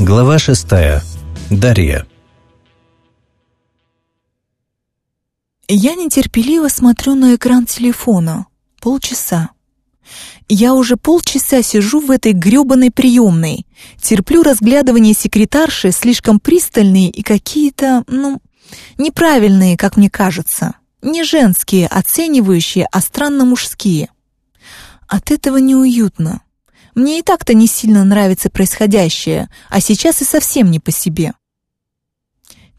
Глава шестая. Дарья. Я нетерпеливо смотрю на экран телефона. Полчаса. Я уже полчаса сижу в этой грёбаной приемной, терплю разглядывание секретарши, слишком пристальные и какие-то, ну, неправильные, как мне кажется. Не женские, оценивающие, а странно мужские. От этого неуютно. Мне и так-то не сильно нравится происходящее, а сейчас и совсем не по себе.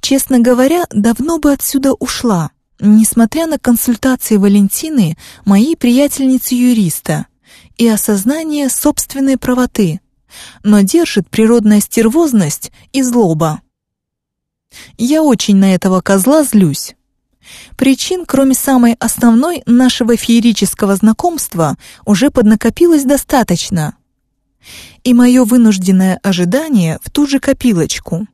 Честно говоря, давно бы отсюда ушла, несмотря на консультации Валентины, моей приятельницы-юриста, и осознание собственной правоты, но держит природная стервозность и злоба. Я очень на этого козла злюсь. Причин, кроме самой основной нашего феерического знакомства, уже поднакопилось достаточно. И мое вынужденное ожидание в ту же копилочку.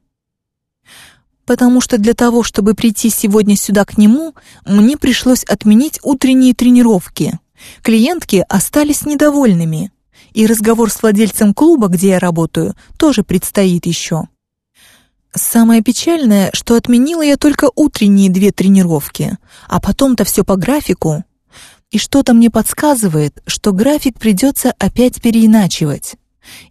Потому что для того, чтобы прийти сегодня сюда к нему, мне пришлось отменить утренние тренировки. Клиентки остались недовольными. И разговор с владельцем клуба, где я работаю, тоже предстоит еще. Самое печальное, что отменила я только утренние две тренировки, а потом-то все по графику. И что-то мне подсказывает, что график придется опять переиначивать.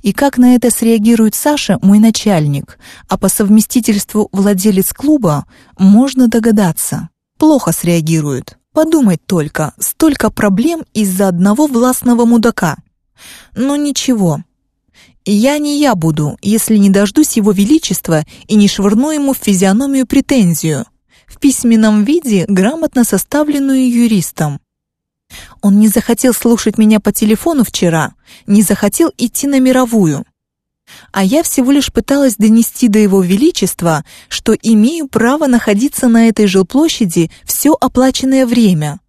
И как на это среагирует Саша, мой начальник, а по совместительству владелец клуба, можно догадаться. Плохо среагирует. Подумать только, столько проблем из-за одного властного мудака. Но ничего, я не я буду, если не дождусь его величества и не швырну ему в физиономию претензию, в письменном виде, грамотно составленную юристом. Он не захотел слушать меня по телефону вчера, не захотел идти на мировую. А я всего лишь пыталась донести до его величества, что имею право находиться на этой жилплощади все оплаченное время.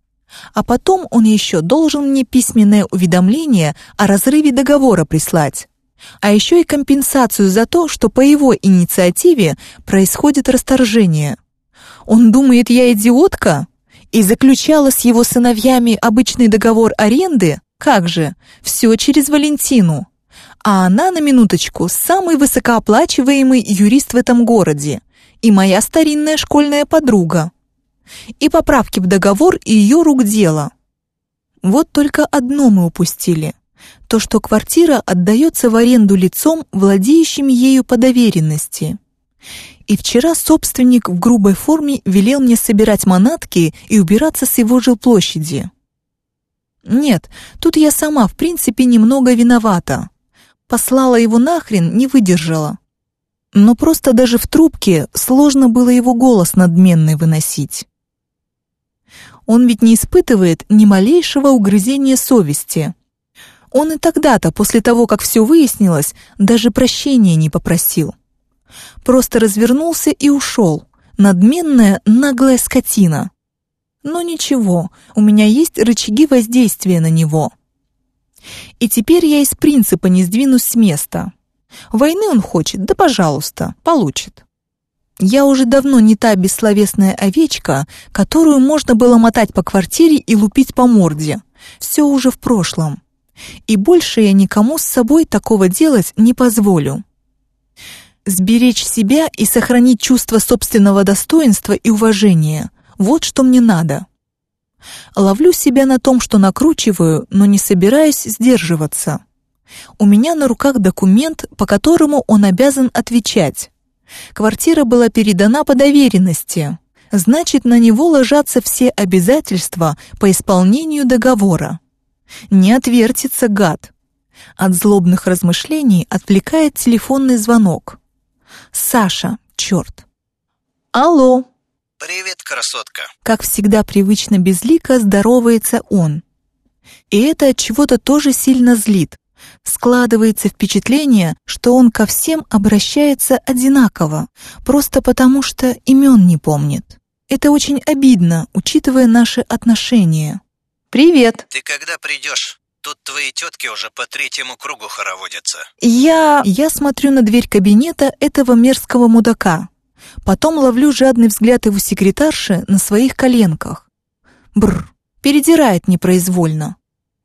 А потом он еще должен мне письменное уведомление о разрыве договора прислать а еще и компенсацию за то, что по его инициативе происходит расторжение. Он думает, я идиотка? И заключала с его сыновьями обычный договор аренды? Как же, все через Валентину. А она, на минуточку, самый высокооплачиваемый юрист в этом городе и моя старинная школьная подруга. И поправки в договор ее рук дело. Вот только одно мы упустили то, что квартира отдается в аренду лицом, владеющим ею по доверенности. И вчера собственник в грубой форме велел мне собирать манатки и убираться с его жилплощади. Нет, тут я сама, в принципе, немного виновата. Послала его нахрен, не выдержала. Но просто даже в трубке сложно было его голос надменный выносить. Он ведь не испытывает ни малейшего угрызения совести. Он и тогда-то, после того, как все выяснилось, даже прощения не попросил. Просто развернулся и ушел. Надменная, наглая скотина. Но ничего, у меня есть рычаги воздействия на него. И теперь я из принципа не сдвинусь с места. Войны он хочет, да пожалуйста, получит. Я уже давно не та бессловесная овечка, которую можно было мотать по квартире и лупить по морде. Все уже в прошлом и больше я никому с собой такого делать не позволю. Сберечь себя и сохранить чувство собственного достоинства и уважения — вот что мне надо. Ловлю себя на том, что накручиваю, но не собираюсь сдерживаться. У меня на руках документ, по которому он обязан отвечать. Квартира была передана по доверенности, значит, на него ложатся все обязательства по исполнению договора. Не отвертится гад. От злобных размышлений отвлекает телефонный звонок. Саша, черт. Алло. Привет, красотка. Как всегда привычно безлико здоровается он. И это от чего-то тоже сильно злит. Складывается впечатление, что он ко всем обращается одинаково, просто потому что имен не помнит. Это очень обидно, учитывая наши отношения. «Привет!» «Ты когда придешь? Тут твои тетки уже по третьему кругу хороводятся». «Я...» Я смотрю на дверь кабинета этого мерзкого мудака. Потом ловлю жадный взгляд его секретарши на своих коленках. Бр, передирает непроизвольно.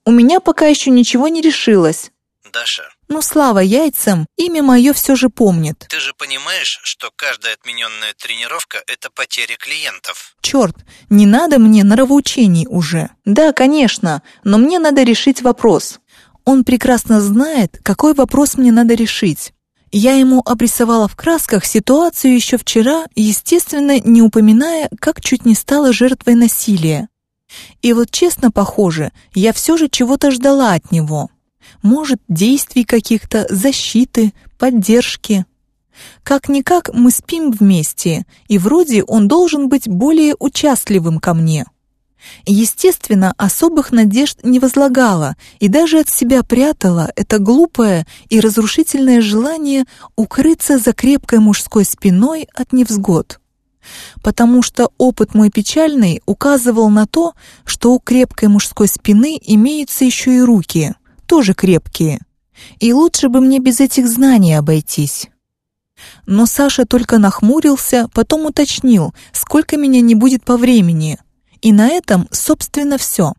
У меня пока еще ничего не решилось. Даша, Ну, слава яйцам, имя мое все же помнит. Ты же понимаешь, что каждая отмененная тренировка – это потеря клиентов. Черт, не надо мне нравоучений уже. Да, конечно, но мне надо решить вопрос. Он прекрасно знает, какой вопрос мне надо решить. Я ему обрисовала в красках ситуацию еще вчера, естественно, не упоминая, как чуть не стала жертвой насилия. И вот честно, похоже, я все же чего-то ждала от него. Может, действий каких-то, защиты, поддержки. Как-никак мы спим вместе, и вроде он должен быть более участливым ко мне. Естественно, особых надежд не возлагала и даже от себя прятала это глупое и разрушительное желание укрыться за крепкой мужской спиной от невзгод. Потому что опыт мой печальный указывал на то, что у крепкой мужской спины имеются еще и руки — тоже крепкие. И лучше бы мне без этих знаний обойтись. Но Саша только нахмурился, потом уточнил, сколько меня не будет по времени. И на этом, собственно, все.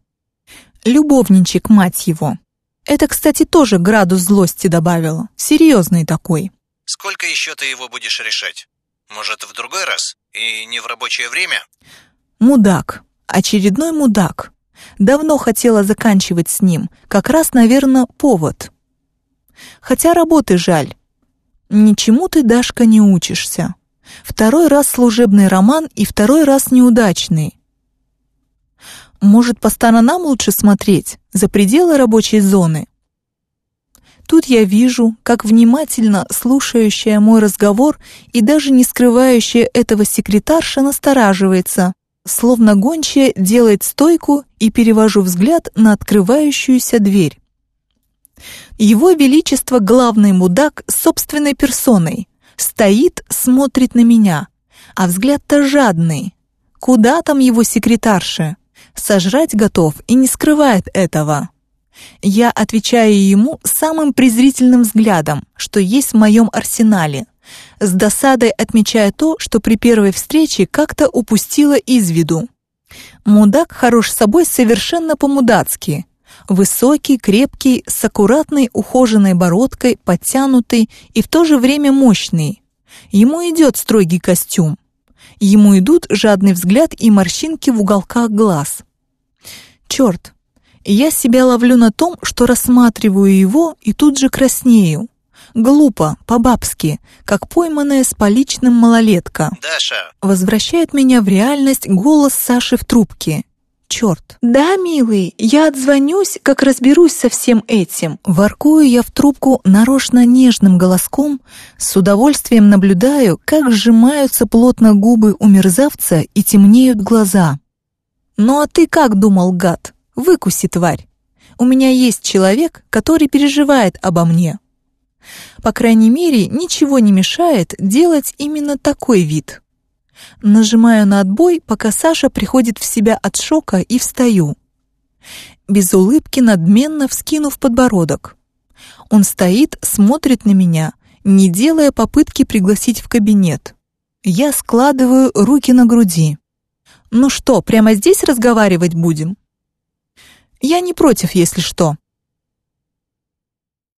Любовничек, мать его. Это, кстати, тоже градус злости добавило. Серьезный такой. Сколько еще ты его будешь решать? Может, в другой раз? И не в рабочее время? Мудак. Очередной мудак. Давно хотела заканчивать с ним, как раз, наверное, повод. Хотя работы жаль. Ничему ты, Дашка, не учишься. Второй раз служебный роман и второй раз неудачный. Может, по сторонам лучше смотреть, за пределы рабочей зоны? Тут я вижу, как внимательно слушающая мой разговор и даже не скрывающая этого секретарша настораживается, словно гончая делает стойку и перевожу взгляд на открывающуюся дверь. Его Величество главный мудак собственной персоной. Стоит, смотрит на меня, а взгляд-то жадный. Куда там его секретарша? Сожрать готов и не скрывает этого. Я отвечаю ему самым презрительным взглядом, что есть в моем арсенале — с досадой отмечая то, что при первой встрече как-то упустила из виду. Мудак хорош собой совершенно по-мудацки. Высокий, крепкий, с аккуратной ухоженной бородкой, подтянутый и в то же время мощный. Ему идет строгий костюм. Ему идут жадный взгляд и морщинки в уголках глаз. Черт, я себя ловлю на том, что рассматриваю его и тут же краснею. Глупо, по-бабски, как пойманная с поличным малолетка. «Даша!» Возвращает меня в реальность голос Саши в трубке. Черт. «Да, милый, я отзвонюсь, как разберусь со всем этим». Воркую я в трубку нарочно нежным голоском, с удовольствием наблюдаю, как сжимаются плотно губы у мерзавца и темнеют глаза. «Ну а ты как думал, гад? Выкуси, тварь. У меня есть человек, который переживает обо мне, по крайней мере, ничего не мешает делать именно такой вид. Нажимаю на отбой, пока Саша приходит в себя от шока и встаю. Без улыбки надменно вскинув подбородок. Он стоит, смотрит на меня, не делая попытки пригласить в кабинет. Я складываю руки на груди. «Ну что, прямо здесь разговаривать будем?» «Я не против, если что»,